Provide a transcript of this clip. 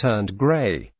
turned grey.